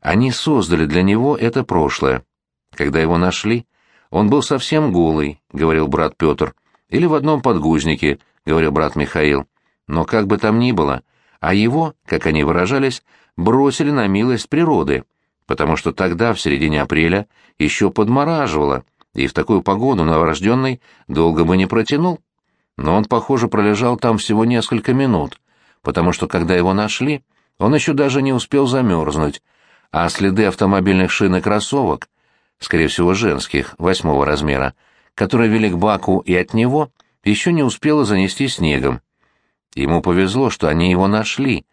Они создали для него это прошлое. Когда его нашли, он был совсем голый, говорил брат Петр, или в одном подгузнике, говорил брат Михаил. Но как бы там ни было, а его, как они выражались, бросили на милость природы, потому что тогда, в середине апреля, еще подмораживало, и в такую погоду новорожденный долго бы не протянул. Но он, похоже, пролежал там всего несколько минут, потому что, когда его нашли, он еще даже не успел замерзнуть, а следы автомобильных шин и кроссовок, скорее всего женских, восьмого размера, которые вели к баку и от него, еще не успело занести снегом. Ему повезло, что они его нашли.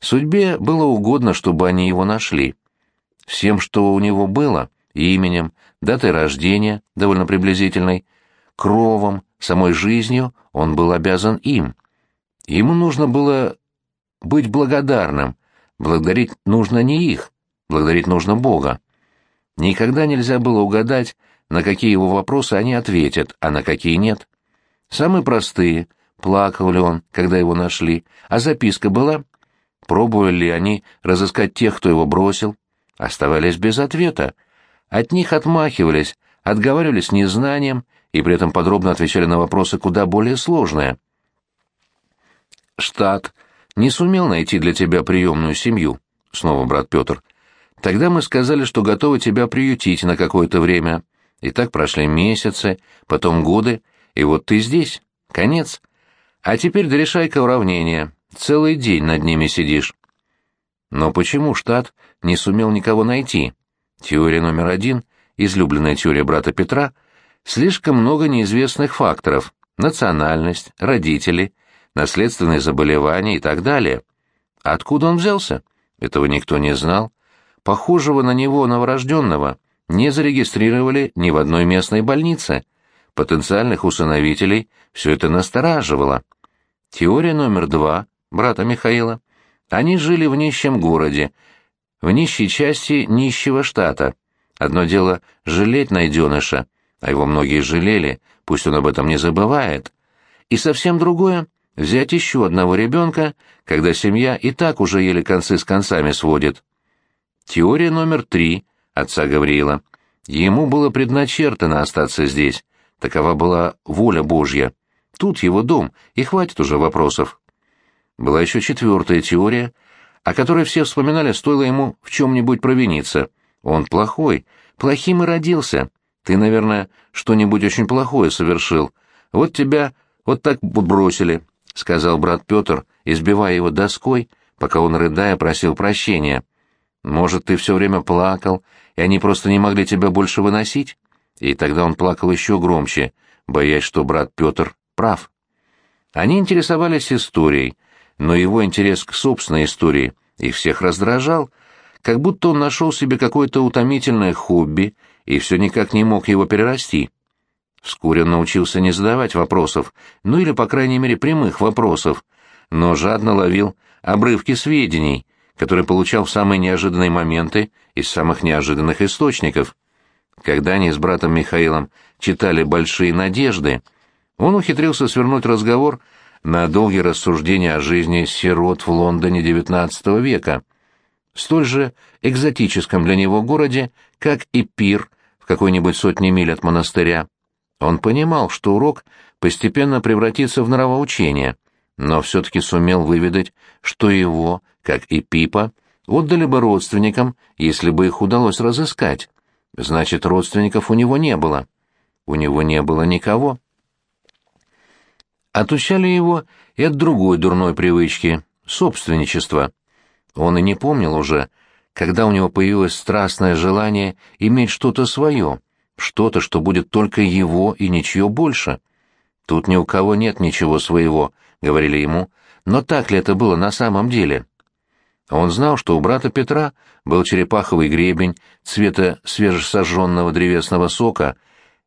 Судьбе было угодно, чтобы они его нашли. Всем, что у него было, именем, датой рождения, довольно приблизительной, кровом, самой жизнью, он был обязан им. Ему нужно было быть благодарным, благодарить нужно не их, благодарить нужно Бога. Никогда нельзя было угадать, на какие его вопросы они ответят, а на какие нет. Самые простые — плакал ли он, когда его нашли, а записка была? Пробовали ли они разыскать тех, кто его бросил? Оставались без ответа. От них отмахивались, отговаривались незнанием и при этом подробно отвечали на вопросы куда более сложные. «Штат не сумел найти для тебя приемную семью», — снова брат Петр. «Тогда мы сказали, что готовы тебя приютить на какое-то время. И так прошли месяцы, потом годы, и вот ты здесь. Конец. А теперь дорешай-ка уравнение. Целый день над ними сидишь. Но почему штат не сумел никого найти? Теория номер один, излюбленная теория брата Петра, слишком много неизвестных факторов. Национальность, родители, наследственные заболевания и так далее. Откуда он взялся? Этого никто не знал. Похожего на него новорожденного не зарегистрировали ни в одной местной больнице потенциальных усыновителей все это настораживало. Теория номер два, брата Михаила. Они жили в нищем городе, в нищей части нищего штата. Одно дело жалеть найденыша, а его многие жалели, пусть он об этом не забывает. И совсем другое — взять еще одного ребенка, когда семья и так уже еле концы с концами сводит. Теория номер три, отца Гавриила. Ему было предначертано остаться здесь, Такова была воля Божья. Тут его дом, и хватит уже вопросов. Была еще четвертая теория, о которой все вспоминали, стоило ему в чем-нибудь провиниться. Он плохой, плохим и родился. Ты, наверное, что-нибудь очень плохое совершил. Вот тебя вот так бросили, — сказал брат Петр, избивая его доской, пока он, рыдая, просил прощения. Может, ты все время плакал, и они просто не могли тебя больше выносить? И тогда он плакал еще громче, боясь, что брат Петр прав. Они интересовались историей, но его интерес к собственной истории их всех раздражал, как будто он нашел себе какое-то утомительное хобби и все никак не мог его перерасти. Вскоре он научился не задавать вопросов, ну или, по крайней мере, прямых вопросов, но жадно ловил обрывки сведений, которые получал в самые неожиданные моменты из самых неожиданных источников. Когда они с братом Михаилом читали «Большие надежды», он ухитрился свернуть разговор на долгие рассуждения о жизни сирот в Лондоне XIX века, столь же экзотическом для него городе, как и пир в какой-нибудь сотне миль от монастыря. Он понимал, что урок постепенно превратится в нравоучение, но все-таки сумел выведать, что его, как и Пипа, отдали бы родственникам, если бы их удалось разыскать. Значит, родственников у него не было. У него не было никого. Отучали его и от другой дурной привычки — собственничества. Он и не помнил уже, когда у него появилось страстное желание иметь что-то свое, что-то, что будет только его и ничье больше. «Тут ни у кого нет ничего своего», — говорили ему, но так ли это было на самом деле? Он знал, что у брата Петра был черепаховый гребень цвета свежесожженного древесного сока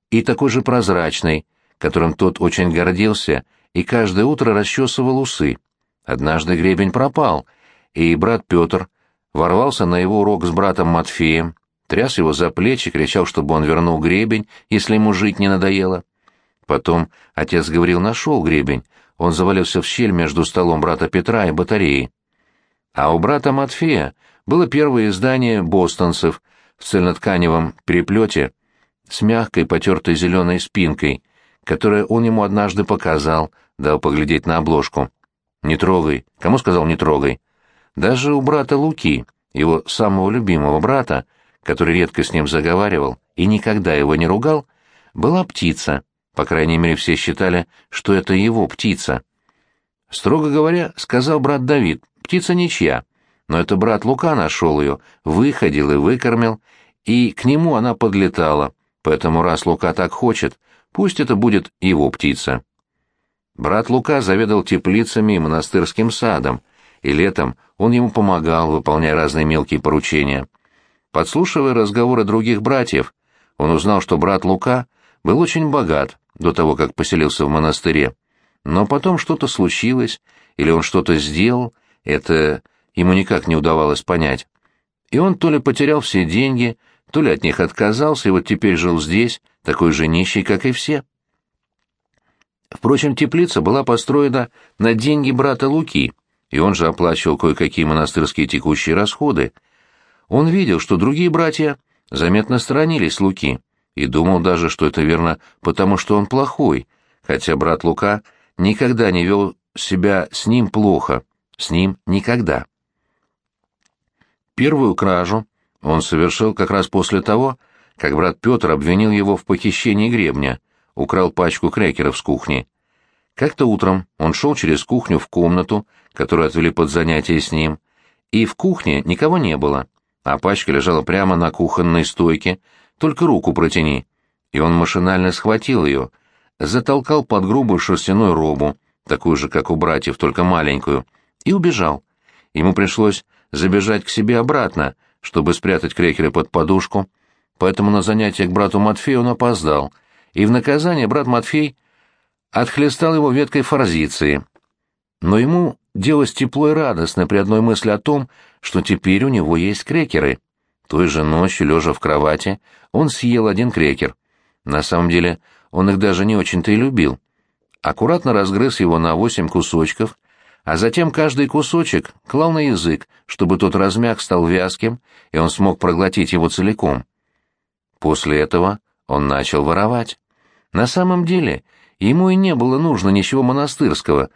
и такой же прозрачный, которым тот очень гордился и каждое утро расчесывал усы. Однажды гребень пропал, и брат Петр ворвался на его урок с братом Матфеем, тряс его за плечи, кричал, чтобы он вернул гребень, если ему жить не надоело. Потом отец говорил, нашел гребень, он завалился в щель между столом брата Петра и батареей. А у брата Матфея было первое издание «Бостонцев» в цельнотканевом переплете с мягкой потертой зеленой спинкой, которое он ему однажды показал, дал поглядеть на обложку. «Не трогай». Кому сказал «не трогай»? Даже у брата Луки, его самого любимого брата, который редко с ним заговаривал и никогда его не ругал, была птица. По крайней мере, все считали, что это его птица. Строго говоря, сказал брат Давид, птица ничья. Но это брат Лука нашел ее, выходил и выкормил, и к нему она подлетала. Поэтому раз Лука так хочет, пусть это будет его птица. Брат Лука заведовал теплицами и монастырским садом, и летом он ему помогал, выполняя разные мелкие поручения. Подслушивая разговоры других братьев, он узнал, что брат Лука был очень богат до того, как поселился в монастыре. Но потом что-то случилось, или он что-то сделал, это ему никак не удавалось понять. И он то ли потерял все деньги, то ли от них отказался, и вот теперь жил здесь, такой же нищий, как и все. Впрочем, теплица была построена на деньги брата Луки, и он же оплачивал кое-какие монастырские текущие расходы. Он видел, что другие братья заметно сторонились Луки, и думал даже, что это верно потому, что он плохой, хотя брат Лука никогда не вел себя с ним плохо, с ним никогда. Первую кражу он совершил как раз после того, как брат Петр обвинил его в похищении гребня, украл пачку крекеров с кухни. Как-то утром он шел через кухню в комнату, которую отвели под занятие с ним, и в кухне никого не было, а пачка лежала прямо на кухонной стойке, только руку протяни. И он машинально схватил ее, затолкал под грубую шерстяную робу, такую же, как у братьев, только маленькую, и убежал. Ему пришлось забежать к себе обратно, чтобы спрятать крекеры под подушку, поэтому на занятие к брату Матфею он опоздал, и в наказание брат Матфей отхлестал его веткой форзиции. Но ему делалось тепло и радостно при одной мысли о том, что теперь у него есть крекеры. Той же ночью, лежа в кровати, он съел один крекер. На самом деле, он их даже не очень-то и любил. Аккуратно разгрыз его на восемь кусочков, а затем каждый кусочек клал на язык, чтобы тот размяк стал вязким, и он смог проглотить его целиком. После этого он начал воровать. На самом деле, Ему и не было нужно ничего монастырского.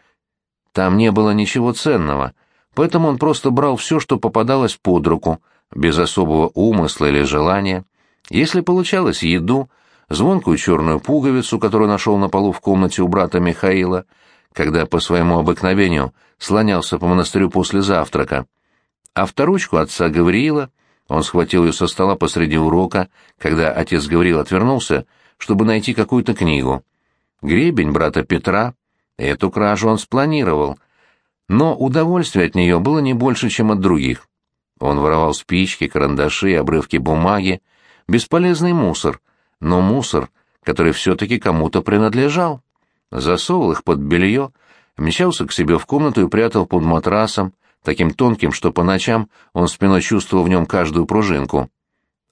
Там не было ничего ценного, поэтому он просто брал все, что попадалось под руку, без особого умысла или желания. Если получалось еду, звонкую черную пуговицу, которую нашел на полу в комнате у брата Михаила, когда по своему обыкновению слонялся по монастырю после завтрака, а вторучку отца Гавриила он схватил ее со стола посреди урока, когда отец Гавриил отвернулся, чтобы найти какую-то книгу. Гребень брата Петра, эту кражу он спланировал, но удовольствие от нее было не больше, чем от других. Он воровал спички, карандаши, обрывки бумаги, бесполезный мусор, но мусор, который все-таки кому-то принадлежал. Засовывал их под белье, мчался к себе в комнату и прятал под матрасом, таким тонким, что по ночам он спиной чувствовал в нем каждую пружинку.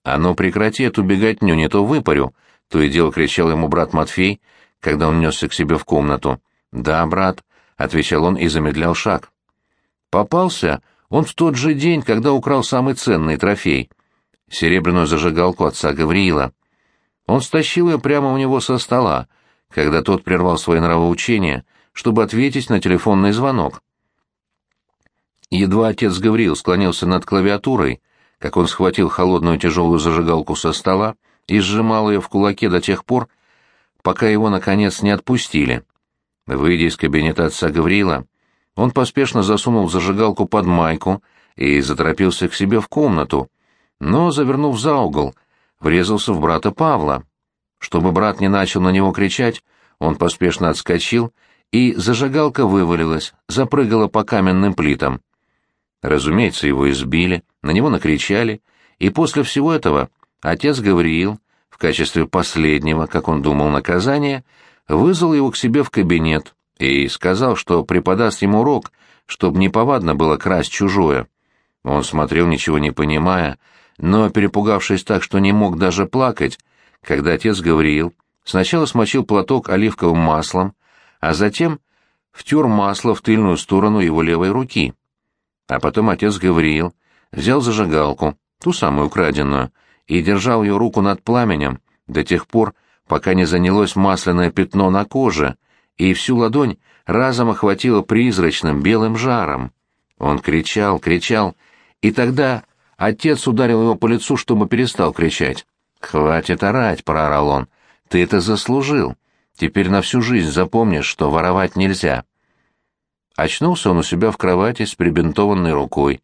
«А ну прекрати эту беготню, не то выпарю!» — то и дело кричал ему брат Матфей, когда он несся к себе в комнату. «Да, брат», — отвечал он и замедлял шаг. Попался он в тот же день, когда украл самый ценный трофей — серебряную зажигалку отца Гавриила. Он стащил ее прямо у него со стола, когда тот прервал свои нравоучения, чтобы ответить на телефонный звонок. Едва отец Гавриил склонился над клавиатурой, как он схватил холодную тяжелую зажигалку со стола и сжимал ее в кулаке до тех пор, пока его, наконец, не отпустили. Выйдя из кабинета отца Гавриила, он поспешно засунул зажигалку под майку и заторопился к себе в комнату, но, завернув за угол, врезался в брата Павла. Чтобы брат не начал на него кричать, он поспешно отскочил, и зажигалка вывалилась, запрыгала по каменным плитам. Разумеется, его избили, на него накричали, и после всего этого отец Гавриил в качестве последнего, как он думал, наказания, вызвал его к себе в кабинет и сказал, что преподаст ему урок, чтобы неповадно было красть чужое. Он смотрел, ничего не понимая, но, перепугавшись так, что не мог даже плакать, когда отец Гавриил сначала смочил платок оливковым маслом, а затем втер масло в тыльную сторону его левой руки. А потом отец Гавриил взял зажигалку, ту самую украденную, и держал ее руку над пламенем до тех пор, пока не занялось масляное пятно на коже, и всю ладонь разом охватило призрачным белым жаром. Он кричал, кричал, и тогда отец ударил его по лицу, чтобы перестал кричать. «Хватит орать», — проорал он, — «ты это заслужил. Теперь на всю жизнь запомнишь, что воровать нельзя». Очнулся он у себя в кровати с прибинтованной рукой.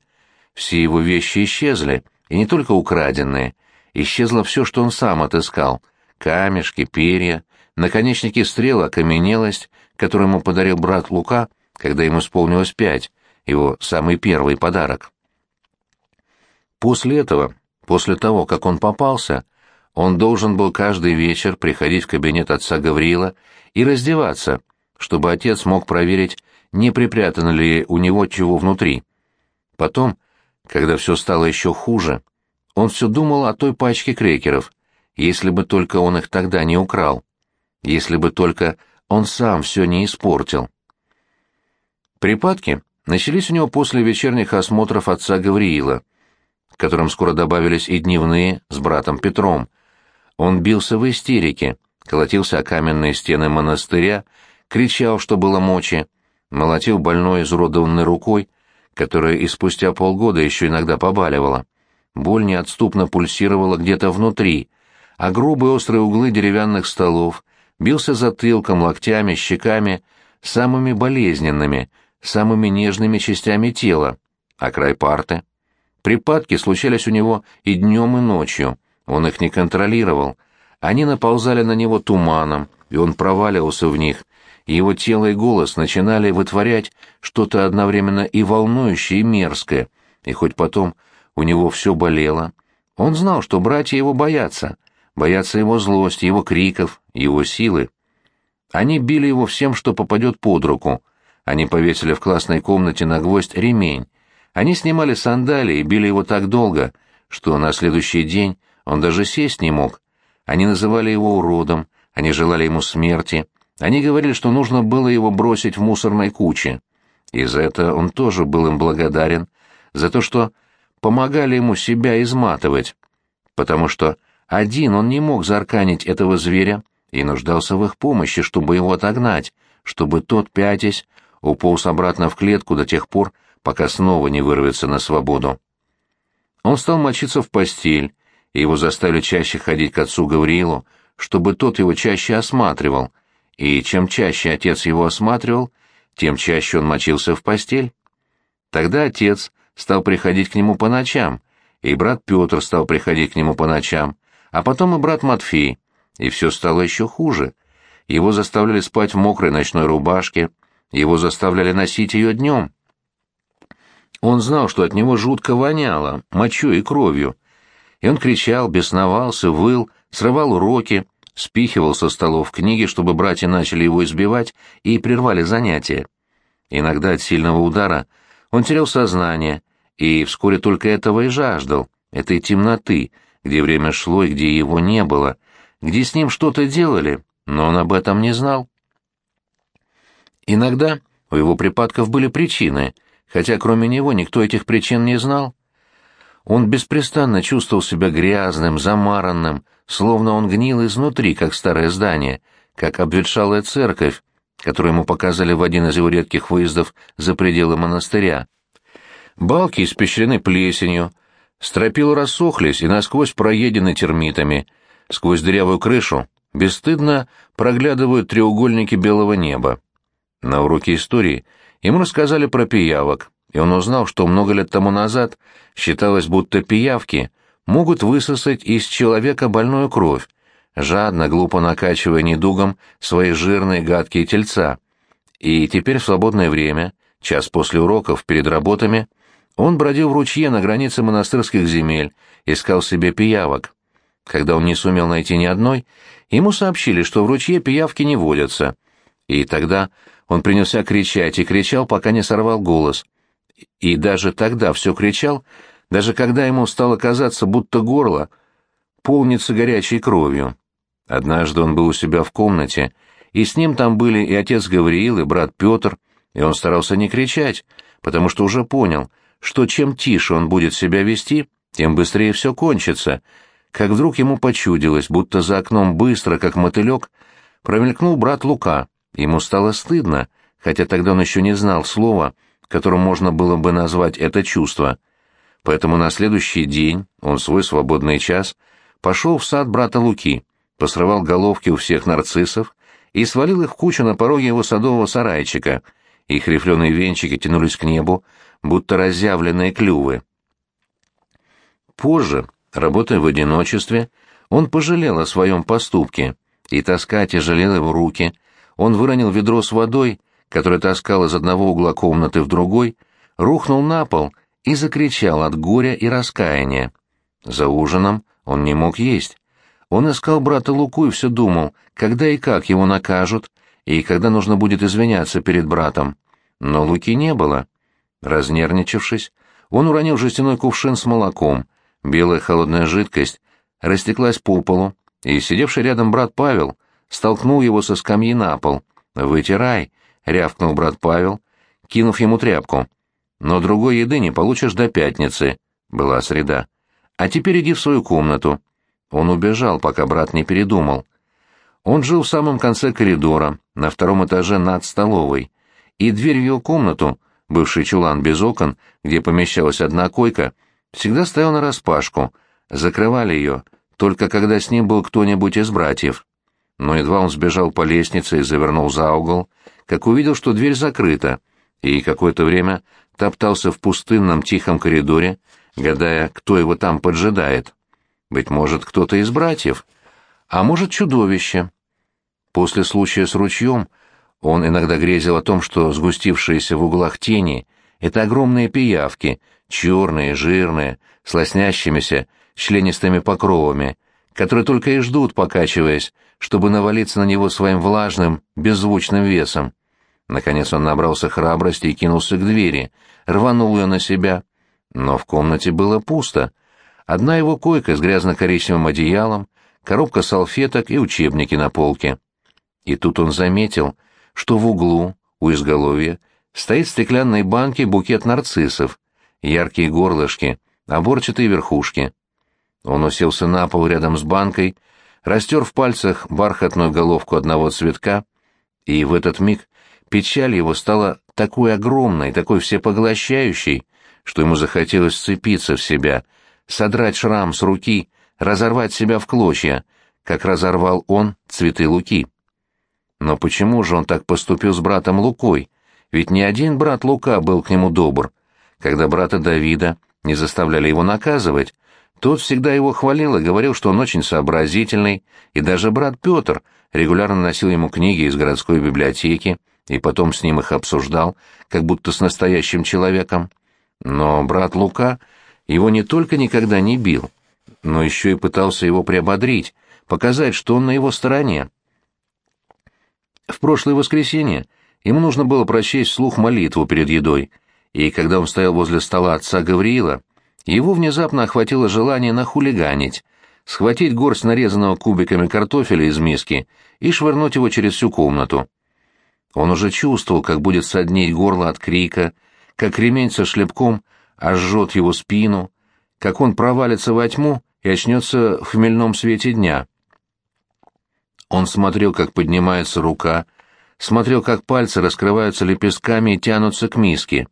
Все его вещи исчезли, и не только украденные. Исчезло все, что он сам отыскал. Камешки, перья, наконечники стрел, окаменелость, которую ему подарил брат Лука, когда ему исполнилось пять, его самый первый подарок. После этого, после того, как он попался, он должен был каждый вечер приходить в кабинет отца Гавриила и раздеваться, чтобы отец мог проверить, не припрятано ли у него чего внутри. Потом, когда все стало еще хуже, он все думал о той пачке крекеров, если бы только он их тогда не украл, если бы только он сам все не испортил. Припадки начались у него после вечерних осмотров отца Гавриила, которым скоро добавились и дневные с братом Петром. Он бился в истерике, колотился о каменные стены монастыря, кричал, что было мочи, молотил больной изуродованной рукой, которая и спустя полгода еще иногда побаливала. Боль неотступно пульсировала где-то внутри, а грубые острые углы деревянных столов бился затылком, локтями, щеками, самыми болезненными, самыми нежными частями тела, а край парты. Припадки случались у него и днем, и ночью, он их не контролировал. Они наползали на него туманом, и он проваливался в них, его тело и голос начинали вытворять что-то одновременно и волнующее, и мерзкое, и хоть потом у него все болело, он знал, что братья его боятся, боятся его злости, его криков, его силы. Они били его всем, что попадет под руку. Они повесили в классной комнате на гвоздь ремень. Они снимали сандалии и били его так долго, что на следующий день он даже сесть не мог. Они называли его уродом, они желали ему смерти, они говорили, что нужно было его бросить в мусорной куче. И за это он тоже был им благодарен, за то, что помогали ему себя изматывать, потому что один он не мог зарканить этого зверя и нуждался в их помощи, чтобы его отогнать, чтобы тот, пятясь, уполз обратно в клетку до тех пор, пока снова не вырвется на свободу. Он стал мочиться в постель, и его заставили чаще ходить к отцу Гавриилу, чтобы тот его чаще осматривал, и чем чаще отец его осматривал, тем чаще он мочился в постель. Тогда отец стал приходить к нему по ночам, и брат Петр стал приходить к нему по ночам, а потом и брат Матфей, и все стало еще хуже. Его заставляли спать в мокрой ночной рубашке, его заставляли носить ее днем. Он знал, что от него жутко воняло, мочой и кровью, и он кричал, бесновался, выл, срывал уроки, спихивал со столов книги, чтобы братья начали его избивать и прервали занятия. Иногда от сильного удара он терял сознание, и вскоре только этого и жаждал, этой темноты, где время шло и где его не было, где с ним что-то делали, но он об этом не знал. Иногда у его припадков были причины, хотя кроме него никто этих причин не знал. Он беспрестанно чувствовал себя грязным, замаранным, словно он гнил изнутри, как старое здание, как обветшалая церковь, которую ему показали в один из его редких выездов за пределы монастыря. Балки испещрены плесенью, стропила рассохлись и насквозь проедены термитами. Сквозь дырявую крышу бесстыдно проглядывают треугольники белого неба. На уроке истории ему рассказали про пиявок, и он узнал, что много лет тому назад считалось, будто пиявки могут высосать из человека больную кровь, жадно, глупо накачивая недугом свои жирные гадкие тельца. И теперь в свободное время, час после уроков, перед работами, он бродил в ручье на границе монастырских земель, искал себе пиявок. Когда он не сумел найти ни одной, ему сообщили, что в ручье пиявки не водятся. И тогда он принялся кричать и кричал, пока не сорвал голос. И даже тогда все кричал, даже когда ему стало казаться, будто горло полнится горячей кровью. Однажды он был у себя в комнате, и с ним там были и отец Гавриил, и брат Петр, и он старался не кричать, потому что уже понял, что чем тише он будет себя вести, тем быстрее все кончится, как вдруг ему почудилось, будто за окном быстро, как мотылек, промелькнул брат Лука. Ему стало стыдно, хотя тогда он еще не знал слова, которым можно было бы назвать это чувство. Поэтому на следующий день он свой свободный час пошел в сад брата Луки, посрывал головки у всех нарциссов и свалил их в кучу на пороге его садового сарайчика. Их рифленые венчики тянулись к небу, будто разъявленные клювы. Позже, работая в одиночестве, он пожалел о своем поступке, и тоска тяжелела его руки. Он выронил ведро с водой, которое таскал из одного угла комнаты в другой, рухнул на пол и закричал от горя и раскаяния. За ужином он не мог есть. Он искал брата Луку и все думал, когда и как его накажут, и когда нужно будет извиняться перед братом. Но Луки не было. Разнервничавшись, он уронил жестяной кувшин с молоком, белая холодная жидкость растеклась по полу, и сидевший рядом брат Павел столкнул его со скамьи на пол. «Вытирай!» — рявкнул брат Павел, кинув ему тряпку. «Но другой еды не получишь до пятницы», — была среда. «А теперь иди в свою комнату». Он убежал, пока брат не передумал. Он жил в самом конце коридора, на втором этаже над столовой, и дверь в его комнату, бывший чулан без окон, где помещалась одна койка, всегда стояла нараспашку, закрывали ее, только когда с ним был кто-нибудь из братьев. Но едва он сбежал по лестнице и завернул за угол, как увидел, что дверь закрыта, и какое-то время топтался в пустынном тихом коридоре, гадая, кто его там поджидает. Быть может, кто-то из братьев, а может, чудовище. После случая с ручьем он иногда грезил о том, что сгустившиеся в углах тени — это огромные пиявки, черные, жирные, с лоснящимися, членистыми покровами, которые только и ждут, покачиваясь, чтобы навалиться на него своим влажным, беззвучным весом. Наконец он набрался храбрости и кинулся к двери, рванул ее на себя. Но в комнате было пусто. Одна его койка с грязно-коричневым одеялом, коробка салфеток и учебники на полке. И тут он заметил, что в углу, у изголовья, стоит в стеклянной банке букет нарциссов, яркие горлышки, оборчатые верхушки. Он уселся на пол рядом с банкой, растер в пальцах бархатную головку одного цветка, и в этот миг печаль его стала такой огромной, такой всепоглощающей, что ему захотелось сцепиться в себя, содрать шрам с руки, разорвать себя в клочья, как разорвал он цветы Луки. Но почему же он так поступил с братом Лукой? Ведь ни один брат Лука был к нему добр. Когда брата Давида не заставляли его наказывать, тот всегда его хвалил и говорил, что он очень сообразительный, и даже брат Петр регулярно носил ему книги из городской библиотеки и потом с ним их обсуждал, как будто с настоящим человеком. Но брат Лука его не только никогда не бил, но еще и пытался его приободрить, показать, что он на его стороне. В прошлое воскресенье ему нужно было прочесть вслух молитву перед едой, и когда он стоял возле стола отца Гавриила, его внезапно охватило желание нахулиганить, схватить горсть нарезанного кубиками картофеля из миски и швырнуть его через всю комнату. Он уже чувствовал, как будет соднить горло от крика, как ремень со шлепком ожжет его спину, как он провалится во тьму и очнется в хмельном свете дня. Он смотрел, как поднимается рука, смотрел, как пальцы раскрываются лепестками и тянутся к миске.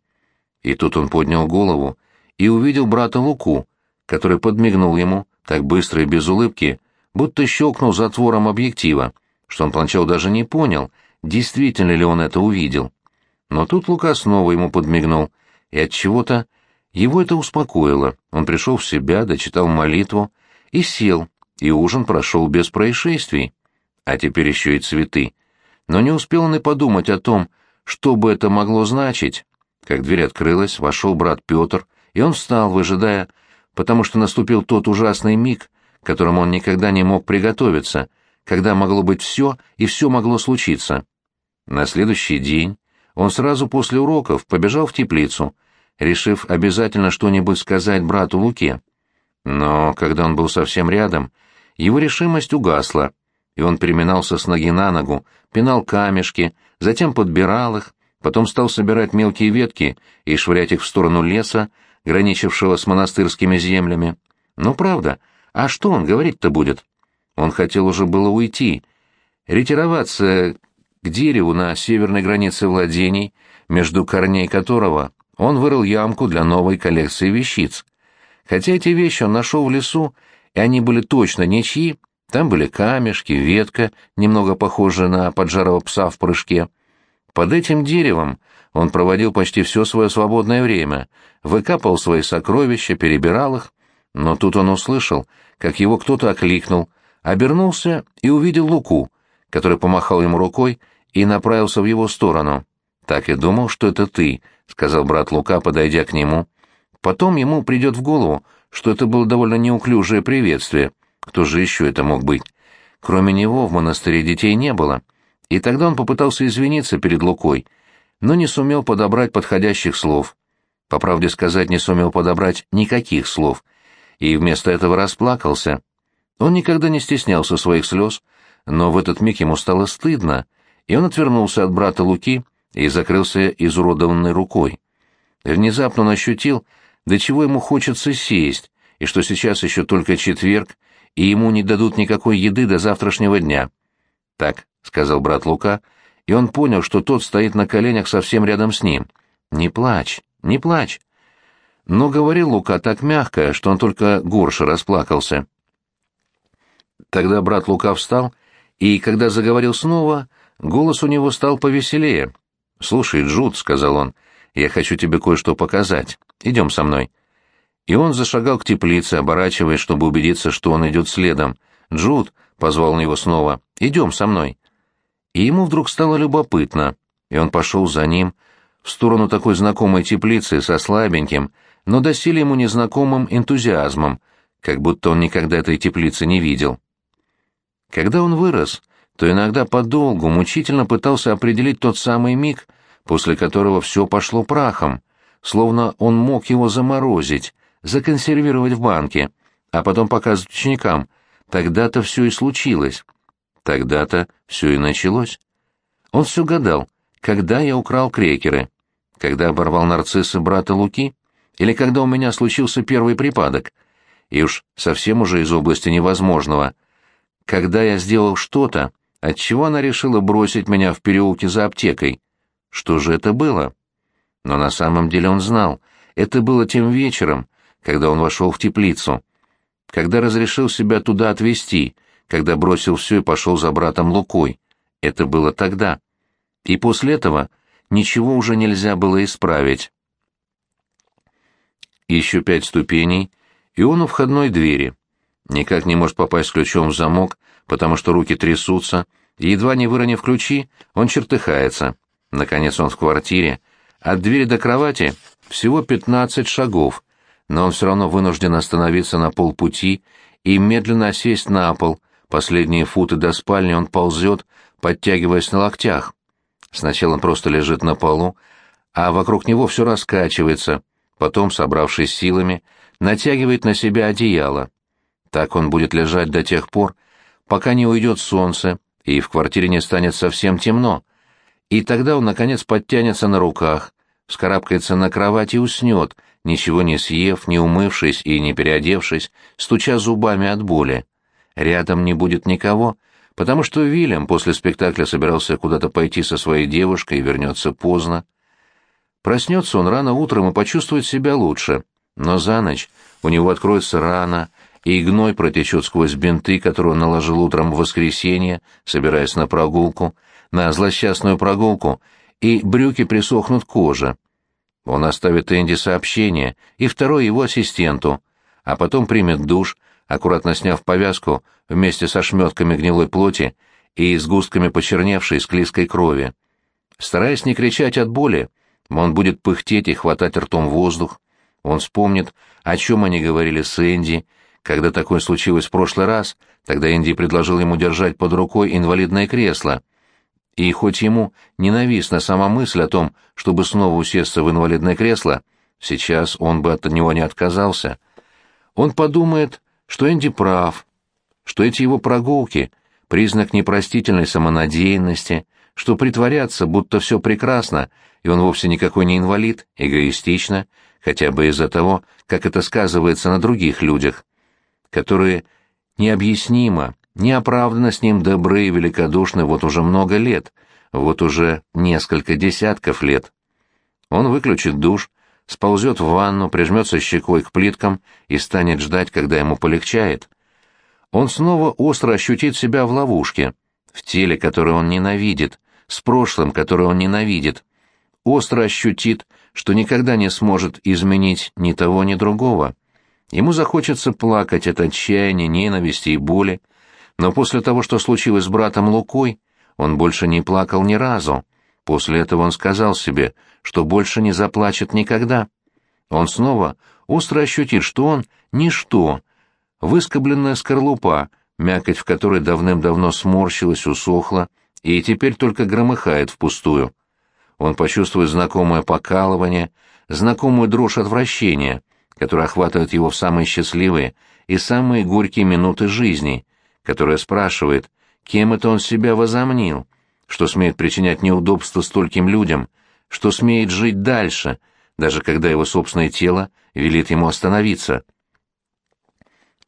И тут он поднял голову и увидел брата Луку, который подмигнул ему, так быстро и без улыбки, будто щелкнул затвором объектива, что он поначалу даже не понял, действительно ли он это увидел. Но тут Лука снова ему подмигнул, и от чего-то его это успокоило. Он пришел в себя, дочитал молитву и сел, и ужин прошел без происшествий. А теперь еще и цветы. Но не успел он и подумать о том, что бы это могло значить, как дверь открылась, вошел брат Петр — и он встал, выжидая, потому что наступил тот ужасный миг, к которому он никогда не мог приготовиться, когда могло быть все и все могло случиться. На следующий день он сразу после уроков побежал в теплицу, решив обязательно что-нибудь сказать брату Луке. Но когда он был совсем рядом, его решимость угасла, и он переминался с ноги на ногу, пинал камешки, затем подбирал их, потом стал собирать мелкие ветки и швырять их в сторону леса, граничившего с монастырскими землями. Ну, правда, а что он говорить-то будет? Он хотел уже было уйти, ретироваться к дереву на северной границе владений, между корней которого он вырыл ямку для новой коллекции вещиц. Хотя эти вещи он нашел в лесу, и они были точно ничьи, там были камешки, ветка, немного похожая на поджарого пса в прыжке. Под этим деревом он проводил почти все свое свободное время, выкапывал свои сокровища, перебирал их, но тут он услышал, как его кто-то окликнул, обернулся и увидел Луку, который помахал ему рукой и направился в его сторону. «Так и думал, что это ты», — сказал брат Лука, подойдя к нему. Потом ему придет в голову, что это было довольно неуклюжее приветствие. Кто же еще это мог быть? Кроме него в монастыре детей не было. И тогда он попытался извиниться перед Лукой, но не сумел подобрать подходящих слов. По правде сказать, не сумел подобрать никаких слов, и вместо этого расплакался. Он никогда не стеснялся своих слез, но в этот миг ему стало стыдно, и он отвернулся от брата Луки и закрылся изуродованной рукой. Внезапно он ощутил, до чего ему хочется сесть, и что сейчас еще только четверг, и ему не дадут никакой еды до завтрашнего дня. «Так», — сказал брат Лука, и он понял, что тот стоит на коленях совсем рядом с ним. «Не плачь, не плачь». Но говорил Лука так мягко, что он только горше расплакался. Тогда брат Лука встал, и, когда заговорил снова, голос у него стал повеселее. «Слушай, Джуд», — сказал он, — «я хочу тебе кое-что показать. Идем со мной». И он зашагал к теплице, оборачиваясь, чтобы убедиться, что он идет следом. «Джуд», — позвал он его снова, — «идем со мной». И ему вдруг стало любопытно, и он пошел за ним в сторону такой знакомой теплицы со слабеньким, но доселе ему незнакомым энтузиазмом, как будто он никогда этой теплицы не видел. Когда он вырос, то иногда подолгу мучительно пытался определить тот самый миг, после которого все пошло прахом, словно он мог его заморозить, законсервировать в банке, а потом показывать ученикам. Тогда-то все и случилось. Тогда-то все и началось. Он все гадал, когда я украл крекеры, когда оборвал нарцисса брата Луки, или когда у меня случился первый припадок, и уж совсем уже из области невозможного, когда я сделал что-то, отчего она решила бросить меня в переулке за аптекой. Что же это было? Но на самом деле он знал, это было тем вечером, когда он вошел в теплицу, когда разрешил себя туда отвезти, когда бросил все и пошел за братом Лукой. Это было тогда. И после этого ничего уже нельзя было исправить. Еще пять ступеней, и он у входной двери. Никак не может попасть ключом в замок, потому что руки трясутся, едва не выронив ключи, он чертыхается. Наконец он в квартире. От двери до кровати всего пятнадцать шагов, но он все равно вынужден остановиться на полпути и медленно сесть на пол. Последние футы до спальни он ползет, подтягиваясь на локтях. Сначала он просто лежит на полу, а вокруг него все раскачивается, потом, собравшись силами, натягивает на себя одеяло. Так он будет лежать до тех пор, пока не уйдет солнце и в квартире не станет совсем темно. И тогда он, наконец, подтянется на руках, вскарабкается на кровать и уснет, ничего не съев, не умывшись и не переодевшись, стуча зубами от боли. Рядом не будет никого, потому что Вильям после спектакля собирался куда-то пойти со своей девушкой и вернется поздно. Проснется он рано утром и почувствует себя лучше, но за ночь у него откроется рана, и гной протечет сквозь бинты, которые он наложил утром в воскресенье, собираясь на прогулку, на злосчастную прогулку, и брюки присохнут к коже. Он оставит Энди сообщение и второй его ассистенту, а потом примет душ, аккуратно сняв повязку вместе со шметками гнилой плоти и сгустками почерневшей склизкой крови. Стараясь не кричать от боли, он будет пыхтеть и хватать ртом воздух. Он вспомнит, о чем они говорили с Энди, когда такое случилось в прошлый раз, тогда Энди предложил ему держать под рукой инвалидное кресло. И хоть ему ненавистна сама мысль о том, чтобы снова усесться в инвалидное кресло, сейчас он бы от него не отказался. Он подумает, что Энди прав, что эти его прогулки — признак непростительной самонадеянности, что притворяться, будто все прекрасно, и он вовсе никакой не инвалид, эгоистично, хотя бы из-за того, как это сказывается на других людях, которые необъяснимо, неоправданно с ним добры и великодушны вот уже много лет, вот уже несколько десятков лет. Он выключит душ, сползет в ванну, прижмется щекой к плиткам и станет ждать, когда ему полегчает. Он снова остро ощутит себя в ловушке, в теле, которое он ненавидит, с прошлым, которое он ненавидит. Остро ощутит, что никогда не сможет изменить ни того, ни другого. Ему захочется плакать от отчаяния, ненависти и боли, но после того, что случилось с братом Лукой, он больше не плакал ни разу. После этого он сказал себе, что больше не заплачет никогда. Он снова остро ощутит, что он — ничто, выскобленная скорлупа, мякоть в которой давным-давно сморщилась, усохла и теперь только громыхает впустую. Он почувствует знакомое покалывание, знакомую дрожь отвращения, которая охватывает его в самые счастливые и самые горькие минуты жизни, которая спрашивает, кем это он себя возомнил, что смеет причинять неудобства стольким людям, что смеет жить дальше, даже когда его собственное тело велит ему остановиться.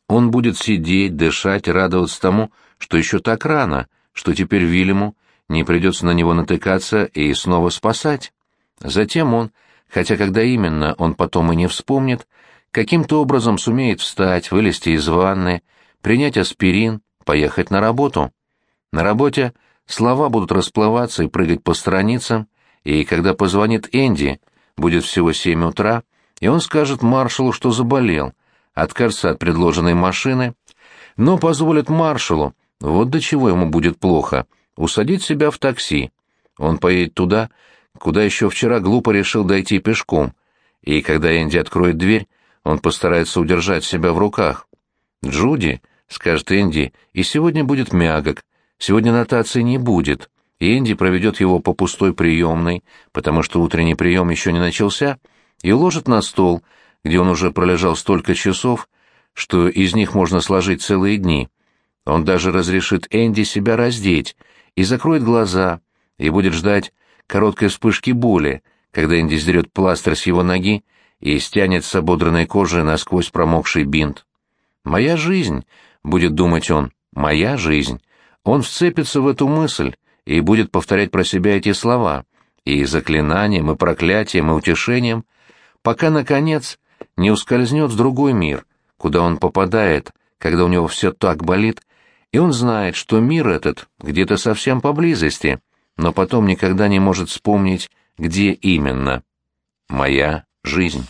Он будет сидеть, дышать, радоваться тому, что еще так рано, что теперь Вильяму не придется на него натыкаться и снова спасать. Затем он, хотя когда именно он потом и не вспомнит, каким-то образом сумеет встать, вылезти из ванны, принять аспирин, поехать на работу. На работе слова будут расплываться и прыгать по страницам, и когда позвонит Энди, будет всего семь утра, и он скажет маршалу, что заболел, откажется от предложенной машины, но позволит маршалу, вот до чего ему будет плохо, усадить себя в такси. Он поедет туда, куда еще вчера глупо решил дойти пешком, и когда Энди откроет дверь, он постарается удержать себя в руках. «Джуди», — скажет Энди, — «и сегодня будет мягок, сегодня нотации не будет». И Энди проведет его по пустой приемной, потому что утренний прием еще не начался, и уложит на стол, где он уже пролежал столько часов, что из них можно сложить целые дни. Он даже разрешит Энди себя раздеть и закроет глаза, и будет ждать короткой вспышки боли, когда Энди сдерет пластырь с его ноги и стянет с ободранной кожи насквозь промокший бинт. «Моя жизнь», — будет думать он, — «моя жизнь». Он вцепится в эту мысль и будет повторять про себя эти слова, и заклинанием, и проклятием, и утешением, пока, наконец, не ускользнет в другой мир, куда он попадает, когда у него все так болит, и он знает, что мир этот где-то совсем поблизости, но потом никогда не может вспомнить, где именно. Моя жизнь.